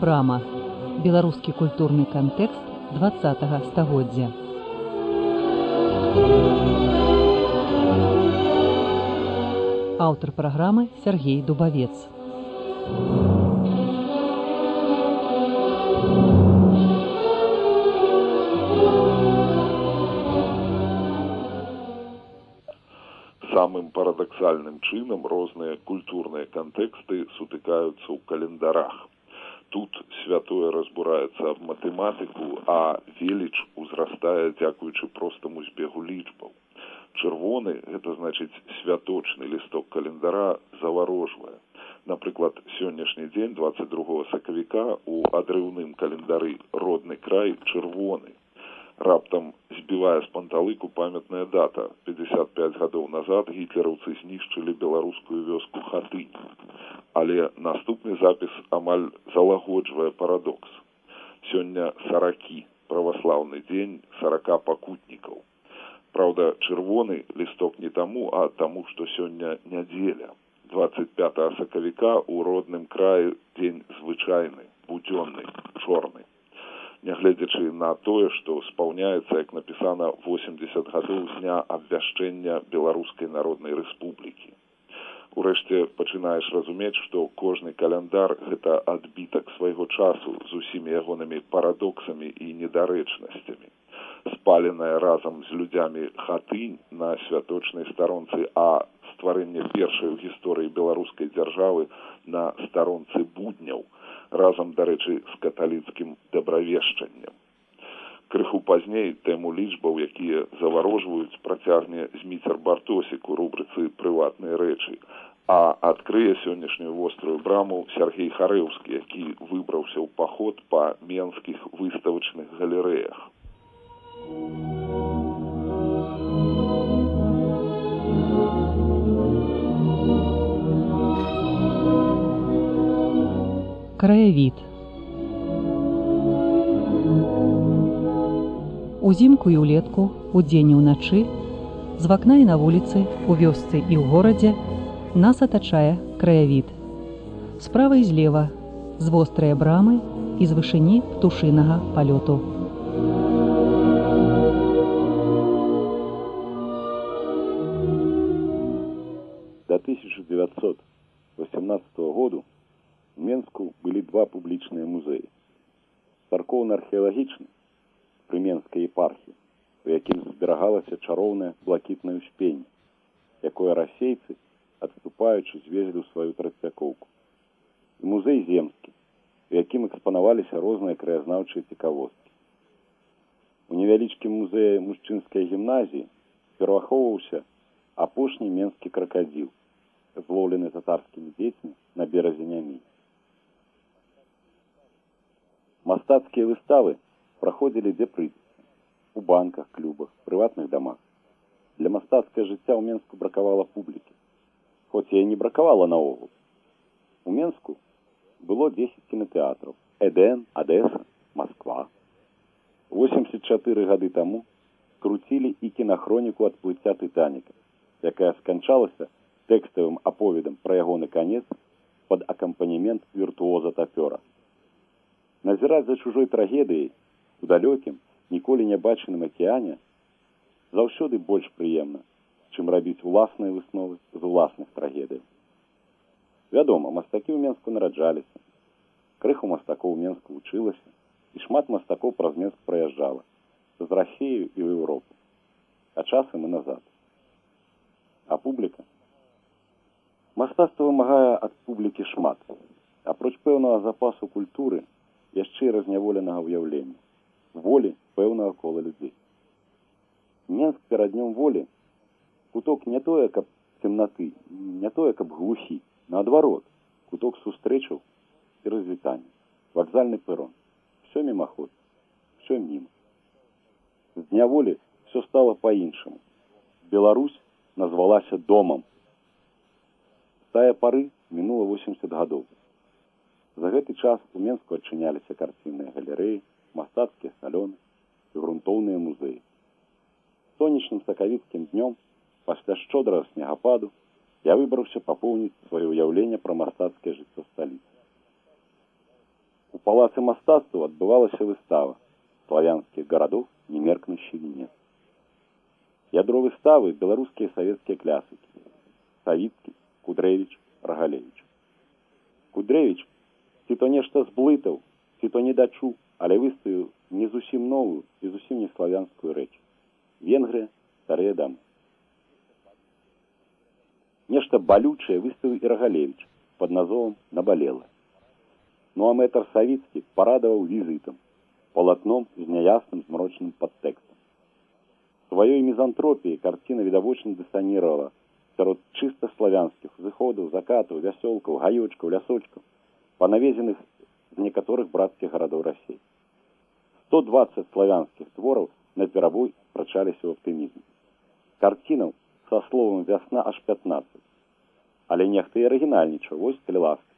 брама беларускі культурны кантэкст два стагоддзя. Аўтар праграмы Сергей дубавец. Самым парадаксальным чынам розныя культурныя кантэксты сутыкаюцца ў календарах тут святое разбураецца аб матэматыку а веліч узрастае дзякуючы простаму збегу лічбаў. Чырвоны гэта значыць святочны лісток календара заварожвае. Напрыклад сённяшні дзень двадцать два сакавіка у адрыўным календары родны край чырвоны раптам збівае з панталыку памятная дата. Пятьдесят пять гадоў назад гітлераўцы знішчылі беларускую вёску хатынь. Але наступны запіс амаль залагоджвае парадокс. Сёння саракі праваслаўны дзень сарака пакутнікаў. Праўда чырвоны лісток не таму а таму што сёння нядзеля. Двадцать пят сакавіка ў родным краі дзень звычайны будзённы чорны нягледзячы на тое што спаўняецца як напісана восемьдесят гадоў з дня абвяшчэння беларускай народнай рэспублікі. Урэшце пачынаеш разумець што кожны каляндар гэта адбітак свайго часу з усімі ягонымі парадоксамі і недарэчнасцямі. Спаленая разам з людзямі хатынь на святочнай старонцы а стварэнне першай у гісторыі беларускай дзяржавы на старонцы будняў разам дарэчы з каталіцкім дабравешчаннем. Крыху пазней тэму лічбаў якія заварожваюць працягне зміцер бартосік у рубрыцы прыватныя рэчы а адкрые сённяшнюю вострую браму сергей харэўскі які выбраўся ў паход па менскіх выставачных галерэях краявід. Узімку і ўлетку удзень і ўначы з вакна і на вуліцы у вёсцы і ў горадзе нас атачае краявід. Справа і злева з вострыя брамы і з вышыні птушынага палёту Царкоўна-археалагічны пры менскай епархіі, у якім зберагалася чароўнае блакітнае ўспенне, якое расейцы, адступаючы звезлі ў сваю трацякоўку. І музей земскі, у якім экспанаваліся розныя краязнаўчыя цікавосткі. У невялічкім музеі мужчынскай гімназіі перавахоўваўся апошні менскі кракадзіл, злоўлены татарскімі дзецьмі на беразе нямі. Мастацкія выставы праходзілі дзе прыйдзецца у банках, клубах, прыватных дамах. Для мастацкае жыцця ў Менску бракавала публікі. Хоць я не бракавала наогул. У Менску было 10 кінотэатраў: Эден, Адэса, Москва. 84 гады таму круцілі і кінахроніку адплыцця тытаніка, якая сканчалася тэкставым аповедам пра ягоны канец пад акампанемент віртуоза тапёра назіраць за чужой трагедыяй у далёкім ніколі не бачаным акеане заўсёды больш прыемна чым рабіць уласныя высновы з уласных трагедый. Вядома мастакі ў менску нараджаліся крыху мастакоў менску вучылася і шмат мастакоў праз менск праязджала з расею і ў еўропу а часам і назад. А публіка? Мастацтва вымагае ад публікі шмат апроч пэўнага запасу культуры яшчэ разняволенага ўяўлення волі пэўнага кола людзей. Менск перад днём волі куток не тое каб цемнаты не тое каб глухі. Наадварот куток сустрэчаў і развітання вакзальны перон все мімаход. Все міма з дня волі все стало по-іншаму беларусь назвалася домам. Тая пары мінула восемьдесят гадоў. За гэты час у Менску адчыняліся карцінныя галерэі, мастацкія салёны і грунтоўныя музеі. Сонечным сакавіцкім днём пасля шчодрага снегападу я выбраўся папоўніць сваё ўяўленне пра мастацкае жыццё сталіцы. У палацы мастацтва адбывалася выстава славянскіх гарадоў немеркнущий венец. Ядро выставы беларускія савецкія клясыкі Савіцкі, Кудрэвіч, Рагалевіч. Кудрэвіч ці то нешта зблытаў, ці то не дачуў, але выставіў не зусім новую і зусім не славянскую рэч. Венгрыя, старыя дамы. Нешта балючае выставіў і Рагалевіч пад назовам набалела. Ну а мэтр Савіцкі парадаваў візітам, палатном з няясным змрочным падтэкстам. Сваёй мізантропіяй карціна відавочна дысанировала сярод чыста славянскіх зыходаў, закатаў, вясёлкаў, гаёчкаў, лясочкаў, панавезеных з некаторых брацкіх гарадоў рассей. 120 славянскіх твораў на перабой прачаліся ў аптымізм. Карцінаў са словам вясна аж 15. Але нехта і арыгінальнічаў, вось калі ласка.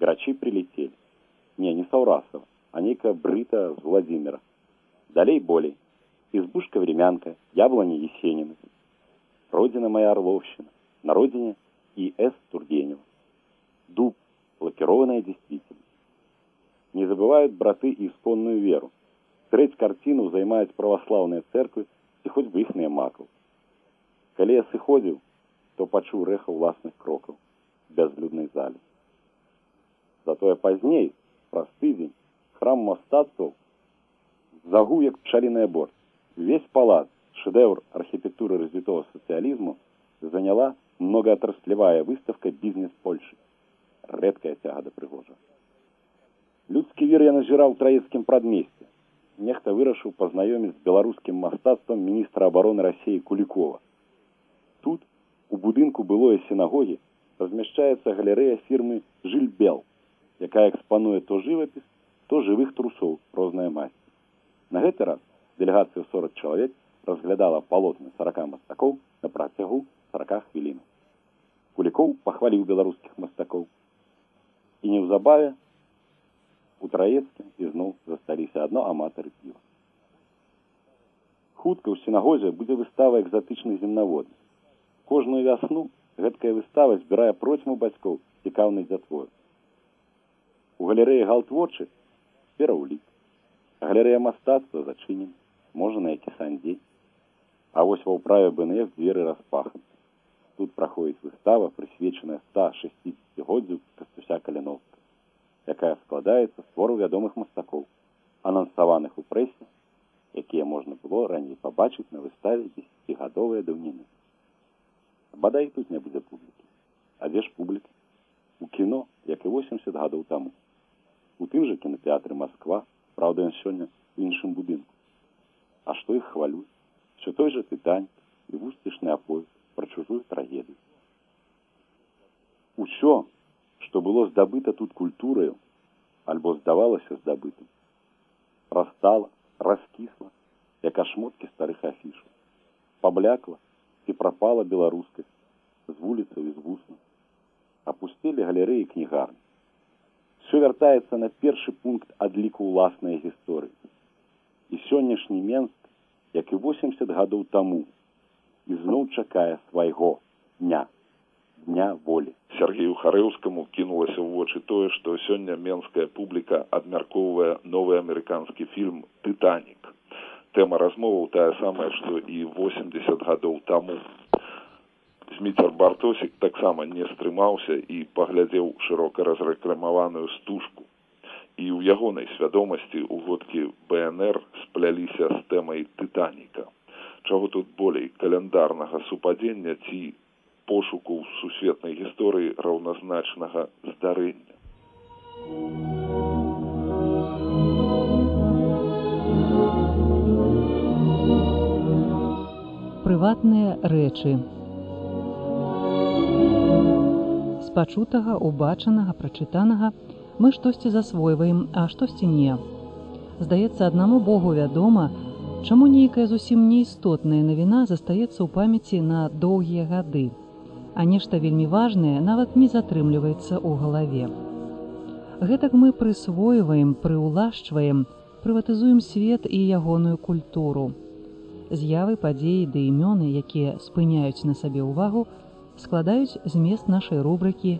Грачы прилетелі. Не, не Саўрасова, а нейкая брыта з Владимира. Далей болей. Избушка времянка, яблони Есенины. Родина моя Орловщина. На родине и С. Тургенева. Дуб, лакированная действительность. Не забывают браты и исконную веру. Треть картину займаюць праваслаўныя церквы і хоць бы іхныя макаў. Калі я сыходзіў, то пачуў рэха ўласных крокаў бязлюднай зале. Затое пазней, праз тыдзень, храм мастацтваў загуў як пчаліная борт. Весь палац, шедевр архитектуры развитого социализма, заняла многоотраслевая выставка «Бизнес Польши». Редкая тяга до пригожа. Людскі вір я назіраў траецкім прадмесце. Нехта вырашыў пазнаёміць з беларускім мастацтвам міністра обороны России Кулікова. Тут, у будынку былое сінагогі, размяшчаецца галерэя фірмы Жильбел, якая экспануе то жывапіс, то жывых трусоў розная масці. На гэты раз делегацыя 40 чалавек разглядала палотны 40 мастакоў на працягу 40 хвілін. Кулікоў пахваліў беларускіх мастакоў. І неўзабаве у траецкім ізноў засталіся адно аматары піва. Хутка ў сінагозе будзе выстава экзатычных земнаводных. Кожную вясну гэткая выстава збірае процьму бацькоў цікаўных дзятвор. У галерэі галтворчы пераўлік. Галерэя мастацтва зачынена можа на які сандзей. А вось ва ўправе БНФ дзверы распаханы. Тут праходзіць выстава, прысвечаная 160годдзю кастуся каляновска, якая складаецца з твору вядомых мастакоў, анансаваных у прэсе, якія можна было раней пабачыць на выставе дзесяцігадовыя даўніны. Бадай тут не будзе публікі. А дзе ж публіка? У кіно, як і 80 гадоў таму. У тым жа кінотэатры Масква, праўда, ён сёння ў іншым будынку. А што іх хвалюць? Все той же тытань і вусцішны апой пра чужую трагедыю. Усё, што было здабыта тут культураю, альбо здавалася здабытым, растала, раскісла, як ашмоткі старых афішаў, паблякла ці прапала беларускасць з вуліцаў і з вуснаў. Апусцілі галерэі кнігарні. Все вяртаецца на першы пункт адліку ўласнай гісторыі. І сённяшні Менск як і 80 гадоў таму ізноў чакае свайго дня дня волі Сергею харэўскаму кінулася ў вочы тое што сёння менская публіка абмяркоўвае новы амерыканскі фільм тытанік тэма размоваў тая самая што і 80 гадоў таму зміцер бартосік таксама не стрымаўся і паглядзеў шырока разрэкламаваную стужку. І ў ягонай свядомасці ў годкі бнр спляліся з тэмай тытаніка чаго тут болей каляндарнага супадзення ці пошуку ў сусветнай гісторыі раўназначнага здарэння. Прыватныя рэчы. З пачутага убачанага прачытанага мы штосьці засвойваем, а штосьці не. Здаецца, аднаму Богу вядома, чаму нейкая зусім неістотная навіна застаецца ў памяці на доўгія гады, а нешта вельмі важнае нават не затрымліваецца ў галаве. Гэтак мы прысвойваем, прыўлашчваем, прыватызуем свет і ягоную культуру. З'явы падзеі ды імёны, якія спыняюць на сабе ўвагу, складаюць змест нашай рубрыкі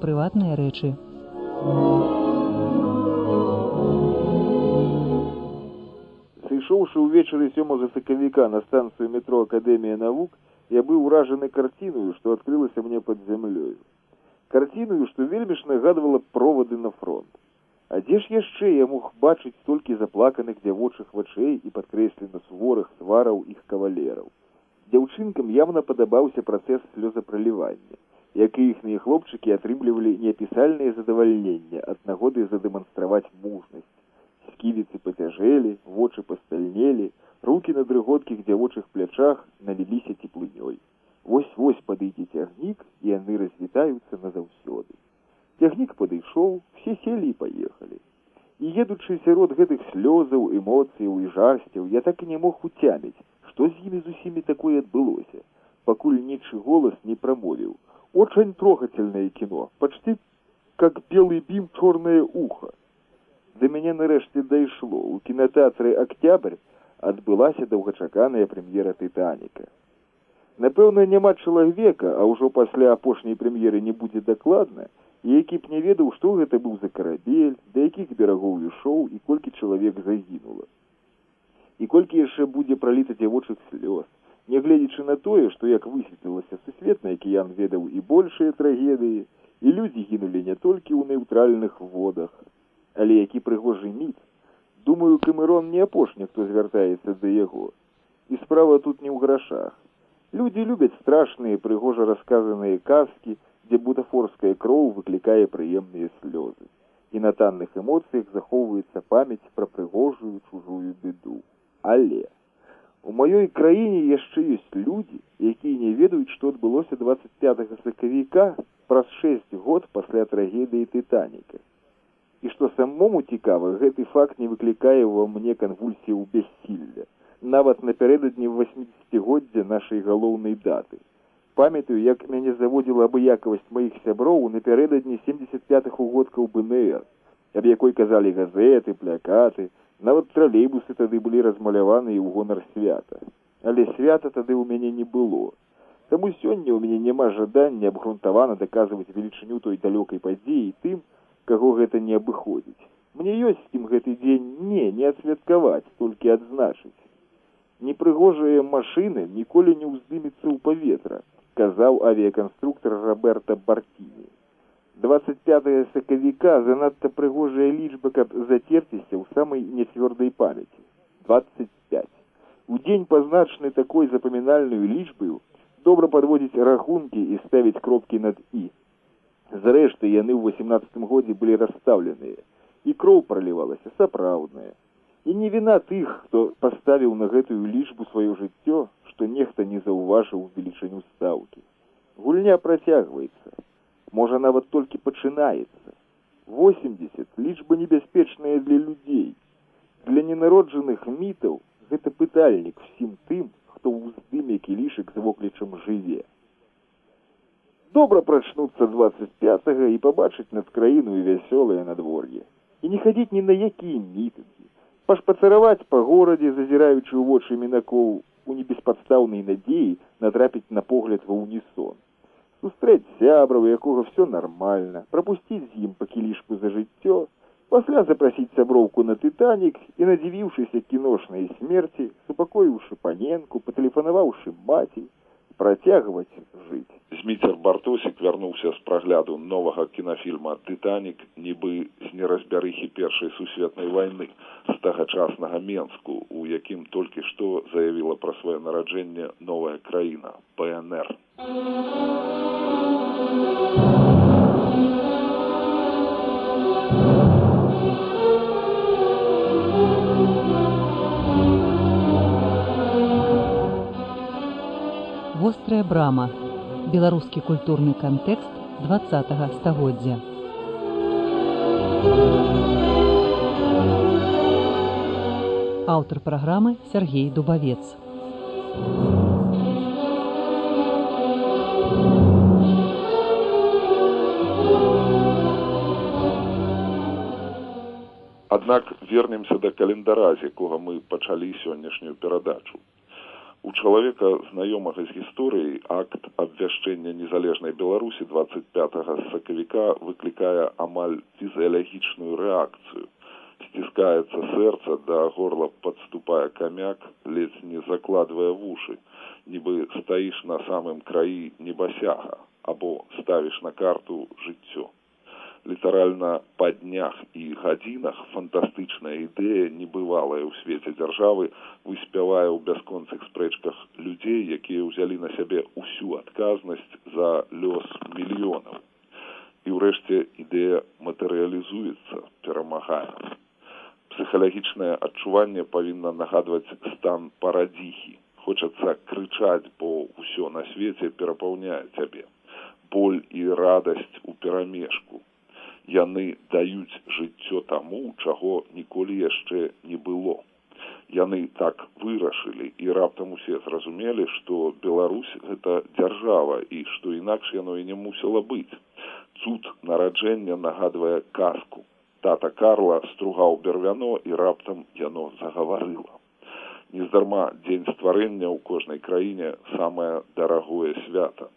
прыватныя рэчы. Сышоўшы ўвечары 7 сакавіка на станцыю метро акадэмія навук, я быў уражаны карціною, што адкрылася мне пад зямлёю. Карціною, што вельмі ж нагадвала провады на фронт. А дзе ж яшчэ я мог бачыць столькі заплаканых дзявочых вачэй і падкрэслена суворых свараў іх кавалераў. Дзяўчынкам явна падабаўся працэс слёзапралівання, як і іхныя хлопчыкі атрымлівалі неапісальнае задавальнення ад нагоды задэманстраваць мужнасць сківіцы пацяжэлі, вочы пастальнелі, руки на дрыготкіх дзявочых плячах наліліся цеплынёй. Вось-вось падыдзе цягнік, і яны развітаюцца назаўсёды. Цягнік падышоў, все селі і паехалі. І едучы сярод гэтых слёзаў, эмоцыяў і жарсцяў, я так і не мог уцяміць, што з імі з усімі такое адбылося, пакуль нечы голас не прамовіў. Очень трогательное кино, почти как белый бим черное ухо да мяне нарэшце дайшло у кінотэатры октябрь адбылася доўгачаканая прэм'ера тытаніка напэўна няма чалавека а ўжо пасля апошняй прэм'еры не будзе дакладна які б не ведаў што гэта быў за карабель да якіх берагоў ішоў і колькі чалавек загінула. І колькі яшчэ будзе праліта дзявочых слёз нягледзячы на тое што як высветлілася сусветны акіян ведаў і большыя трагедыі і людзі гінулі не толькі ў нейтральных водах але які прыгожы міт думаю камерон не апошні хто звяртаецца да яго. І справа тут не ў грашах. Людзі любяць страшныя прыгожа расказаныя казкі дзе бутафорская кроў выклікае прыемныя слёзы. І на танных эмоцыях захоўваецца памяць пра прыгожую чужую беду. Але у маёй краіне яшчэ ёсць людзі якія не ведаюць што адбылося двадцать пятого сакавіка праз шэсць год пасля трагедыі тытаніка і што самому цікава гэты факт не выклікае ва мне канвульсію бяссілля нават напярэдадні восьмидесятгоддзя нашай галоўнай даты. Памятаю як мяне заводзіла абыякавасць маіх сяброў напярэдадні семьдесят пятых угодкаў бнр аб якой казалі газеты плякаты. Нават тралейбусы тады былі размаляваныя ў гонар свята. Але свята тады ў мяне не было. Таму сёння ў мяне няма жадання абгрунтавана даказваць велічыню той далёкай падзеі тым каго гэта не абыходзіць мне ёсць ім гэты дзень не не адсвяткаваць толькі адзначыць непрыгожыя машыны ніколі не ўздымецца ў паветра казаў авіяканструктор роберта бартіні двадцать пятое сакавіка занадта прыгожая лічба каб зацерціся ў самай нецвёрдай памяці двадцать пять у дзень пазначаны такой запамінальную лічбаю добра падводзіць рахункі і ставіць кропкі над і Зрэшты, яны ў восемнадцатым годзе былі расстаўленыя, і кроў пралівалася сапраўдная. І не віна тых, хто паставіў на гэтую лічбу сваё жыццё, што нехта не заўважыў велічыню стаўкі. Гульня працягваецца. Можа нават толькі пачынаецца. 80 лічба небяспечная для людзей. Для ненароджаных мітаў гэта пытальнік усім тым, хто ў ўздыме кілішык з воклічам жыве добра прачнуцца двадцать пятого і пабачыць над краіною вясёлае надвор'е. І не хадзіць ні на якія мітынгі. Пашпацараваць па горадзе зазіраючы ў вочы мінакоў у небеспадстаўнай надзеі натрапіць на погляд ва ўнісон. Сустрэць сябраў якога все нармальна прапусціць з ім па кілішку за жыццё пасля запрасіць сяброўку на тытанік і надзівіўшыся кіношнай смерці супакоіўшы паненку патэлефанаваўшы маці працягваць жыць зміцер бартосік вярнуўся з прагляду новага кінафільма тытанік нібы з неразбярыхі першай сусветнай вайны з тагачаснага менску у якім толькі што заявіла пра сваё нараджэнне новая краіна пнр брама беларускі культурны кантэкст два стагоддзя. Аўтар праграмы Сергей дубавец. Аднак вернемся да календара, з якога мы пачалі сённяшнюю перадачу у чалавека знаёмага з гісторыяй акт абвяшчэння незалежнай беларусі двадцать пятого сакавіка выклікае амаль фізіялагічную рэакцыю. Сціска стыкаецца сэрца да горла падступае камяк ледзь не закладвае вушы. Нібы стаіш на самым краі небасяга або ставіш на карту жыццё літаральна па днях і гадзінах фантастычная ідэя небывалая ў свеце дзяржавы выспявае ў бясконцых спрэчках людзей якія ўзялі на сябе ўсю адказнасць за лёс мільёнаў. І ўрэшце ідэя матэрыялізуецца перамагае. Псіхалагічнае адчуванне павінна нагадваць стан парадзіхі. Хочацца крычаць бо ўсё на свеце перапаўняе цябе. Боль і радасць у перамешку яны даюць жыццё таму чаго ніколі яшчэ не было. Яны так вырашылі і раптам усе зразумелі што беларусь гэта дзяржава і што інакш яно і не мусіла быць. Цуд нараджэння нагадвае казку. Тата карла стругаў бервяно і раптам яно загаварыла. Нездарма дзень стварэння ў кожнай краіне самае дарагое свята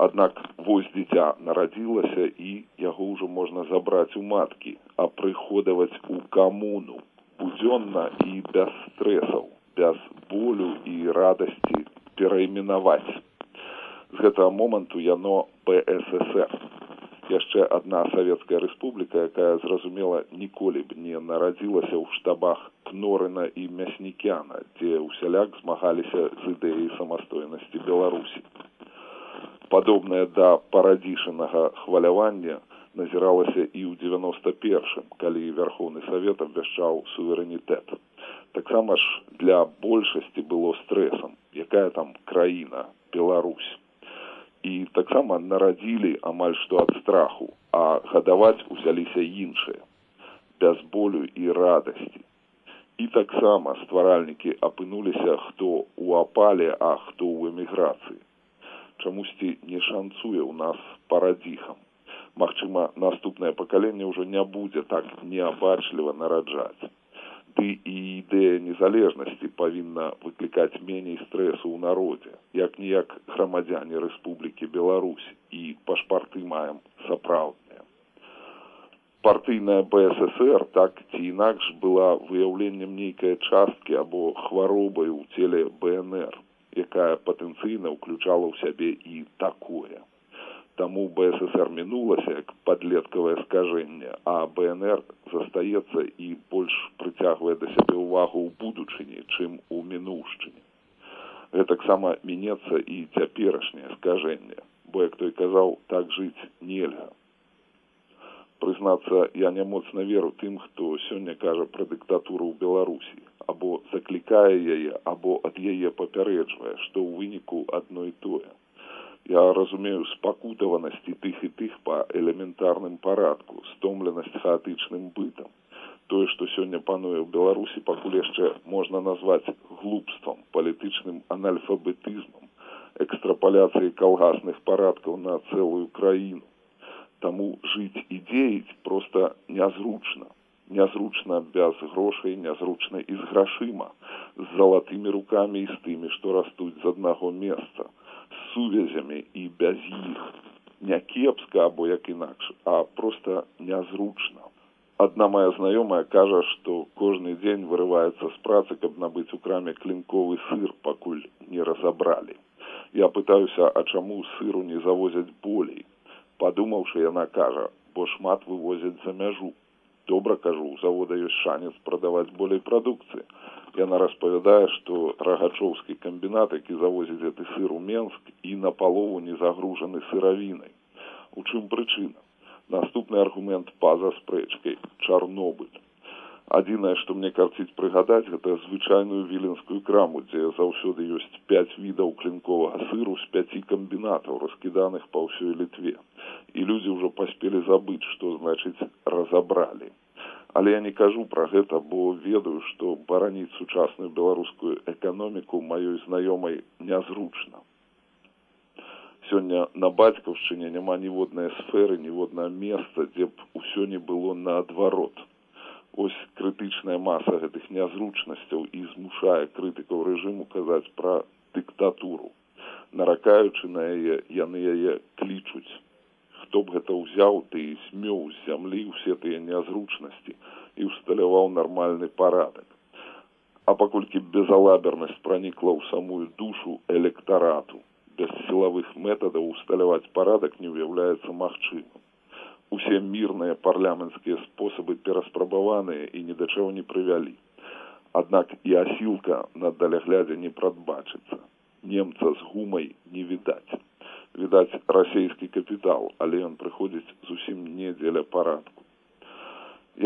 Аднак вось дзіця нарадзілася і яго ўжо можна забраць у маткі, а прыходаваць у камуну будзённа і без стрэсаў, без болю і радасці перайменаваць. З гэтага моманту яно ПСР. Яшчэ адна савецкая рэспубліка, якая зразумела ніколі б не нарадзілася ў штабах кнорына і мяснікяна, дзе ўсяляк змагаліся з ідэяй самастойнасці беларусі падобнае да парадзішанага хвалявання назіралася і ў девяносто першым калі вярхоўны савет абвяшчаў суверэнітэт. Таксама ж для большасці было стрэсам якая там краіна беларусь. І таксама нарадзілі амаль што ад страху а гадаваць узяліся іншыя без болю і радасці. І таксама стваральнікі апынуліся хто у апале а хто ў эміграцыі чамусьці не шанцуе ў нас парадзіхам. Магчыма наступнае пакаленне ўжо не будзе так неабачліва нараджаць. Ды і ідэя незалежнасці павінна выклікаць меней стрэсу ў народзе як ніяк грамадзяне рэспублікі беларусь і пашпарты маем сапраўдныя. Партыйная бсср так ці інакш была выяўленнем нейкай часткі або хваробай у целе бнр якая патэнцыйна ўключала ў сябе і такое. Таму БСР мінулася як падлеткавае скажэнне, а БНР застаецца і больш прыцягвае да сябе ўвагу ў будучыні, чым у мінуўшчыне. Гэтаксама мінецца і цяперашняе скажэнне, бо як той казаў, так жыць нельга. Прызнацца, я не моцна веру тым, хто сёння кажа пра дыктатуру ў Беларусі. Або заклікае яе або ад яе папярэджвае што ў выніку адно і тое. Я разумею спакутаванасці тых і тых па элементарным парадку стомленасць хаатычным бытам. Тое што сёння пануе ў беларусі пакуль яшчэ можна назваць глупствам палітычным анальфабетызмам экстрапаляцыі калгасных парадкаў на цэлую краіну таму жыць і дзеяць проста нязручна. Нязручна без грошай нязручна і з грашыма з залатымі рукамі і з тымі што растуць з аднаго месца з сувязямі і без іх. Не кепска або як інакш а просто нязручна. Адна моя знаёмая кажа што кожны дзень вырываецца з працы каб набыць у краме клінковы сыр пакуль не разабралі. Я пытаюся а чаму сыру не завозяць болей падумаўшы яна кажа бо шмат вывозяць за мяжу. Добра кажу у завода ёсць шанец прадаваць болей прадукцыі яна распавядае што рагачоўскі камбінат які завозіць гэты сыр у менск і на палову не загружаны сыравінай у чым прычына наступны аргумент па-за спрэчкай чарнобыль адзінае што мне карціць прыгадаць гэта звычайную віленскую краму дзе заўсёды ёсць пяць відаў клінковага сыру з пяці камбінатаў раскіданых па ўсёй літве. І людзі ўжо паспелі забыць што значыць разабралі але я не кажу пра гэта бо ведаю што бараніць сучасную беларускую эканоміку маёй знаёмай нязручна. Сёння на бацькаўшчыне няма ніводнай сферы ніводнае месца дзе б усё не было наадварот ось крытычная маса гэтых нязручнасцяў і змушае крытыкаў рэжыму казаць пра дыктатуру наракаючы на яе яны яе клічуць хто б гэта ўзяў ты смеў з зямлі ўсе тыя нязручнасці і ўсталяваў нармальны парадак. А паколькі безалабернасць пранікла ў самую душу электарату, без сілавых метадаў усталяваць парадак не ўяўляецца магчымым. Усе мірныя парламенцкія спосабы пераспрабаваныя і ні да чаго не прывялі. Аднак і асілка на даляглядзе не прадбачыцца. Немца з гумай не відаць. Відаць расійскі капітал, але ён прыходзіць зусім не дзеля парадку.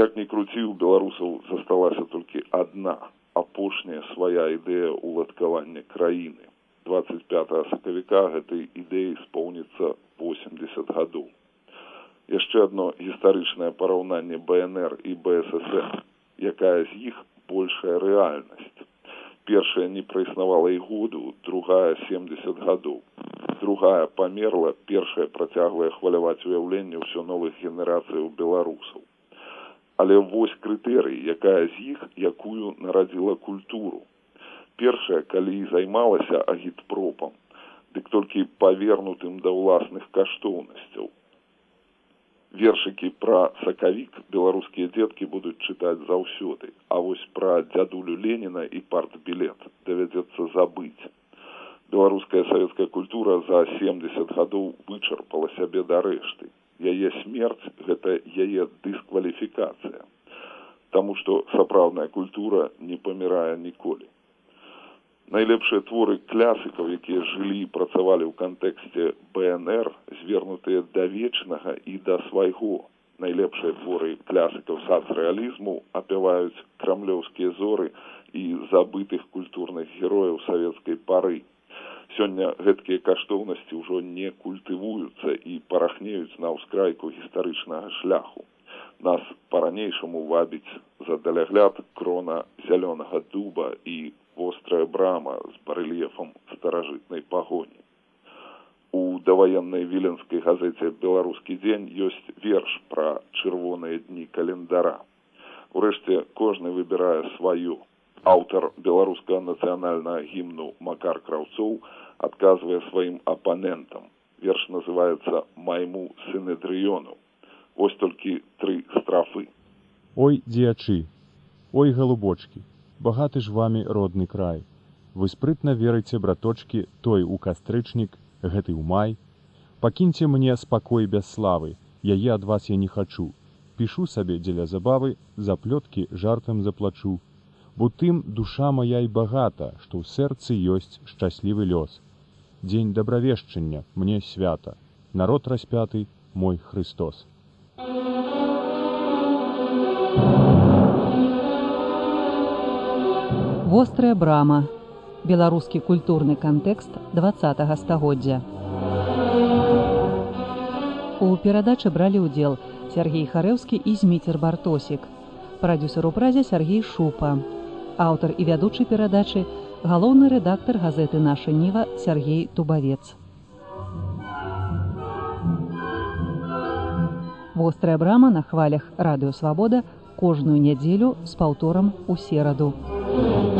Як ні круці у беларусаў засталася толькі адна апошняя свая ідэя ўладкавання краіны 25 сакавіка гэтай ідэі споўніцца 80 гадоў яшчэ одно гістарычнае параўнанне бнр і бсср якая з іх большая рэальнасць. Першая не праіснавала і году другая 70 гадоў. Другая памерла першая працяглая хваляваць уяўленне ўсё новых генерацыяў беларусаў. Але вось крытэрый якая з іх якую нарадзіла культуру. Першая калі займалася агітпропам дык толькі павернутым да ўласных каштоўнасцяў вершыкі пра сакавік беларускія дзеткі будуць чытаць заўсёды. А вось пра дзядулю леніна і партбілет давядзецца забыць. Беларуская савецкая культура за семьдесят гадоў вычарпала сябе да рэшты. Яе смерць гэта яе дыскваліфікацыя. Таму што сапраўдная культура не памірае ніколі найлепшыя творы клясыкаў якія жылі і працавалі ў кантэксце бнр звернутыя да вечнага і да свайго. Найлепшыя творы клясыкаў сацрэалізму апяваюць крамлёўскія зоры і забытых культурных герояў савецкай пары. Сёння гэткія каштоўнасці ўжо не культывуюцца і парахнеюць на ўскрайку гістарычнага шляху. Нас па-ранейшаму вабіць за далягляд крона зялёнага дуба і вострая брама з барэльефам старажытнай пагоні у даваеннай віленскай газеце беларускі дзень ёсць верш пра чырвоныя дні календара урэшце кожны выбірае сваю аўтар беларускага нацыянальнага гімну макар краўцоў адказвае сваім апанентам. Верш называется майму сынедрыёну ось толькі тры страфы. Ой дзеячы! Ой галубочки багаты ж вамі родны край. Вы спрытна верыце браточки той у кастрычнік гэты ў май. Пакіньце мне спакой без славы яе ад вас я не хачу. Пішу сабе дзеля забавы за плёткі жартам заплачу. Бо тым душа моя і багата, што ў сэрцы ёсць шчаслівы лёс. Дзень дабравешчання мне свята, народ распяты мой Христос. Вострая брама. Беларускі культурны кантэкст два стагоддзя. У перадачы бралі ўдзел Сергей Харэўскі і Зміцер Бартосік. Прадюсер у празе Сергей Шупа аўтар і вядучы перадачы галоўны рэдактар газеты наша ніва Сергей тубавец вострая брама на хвалях радыёвабода кожную нядзелю з паўторам у сераду у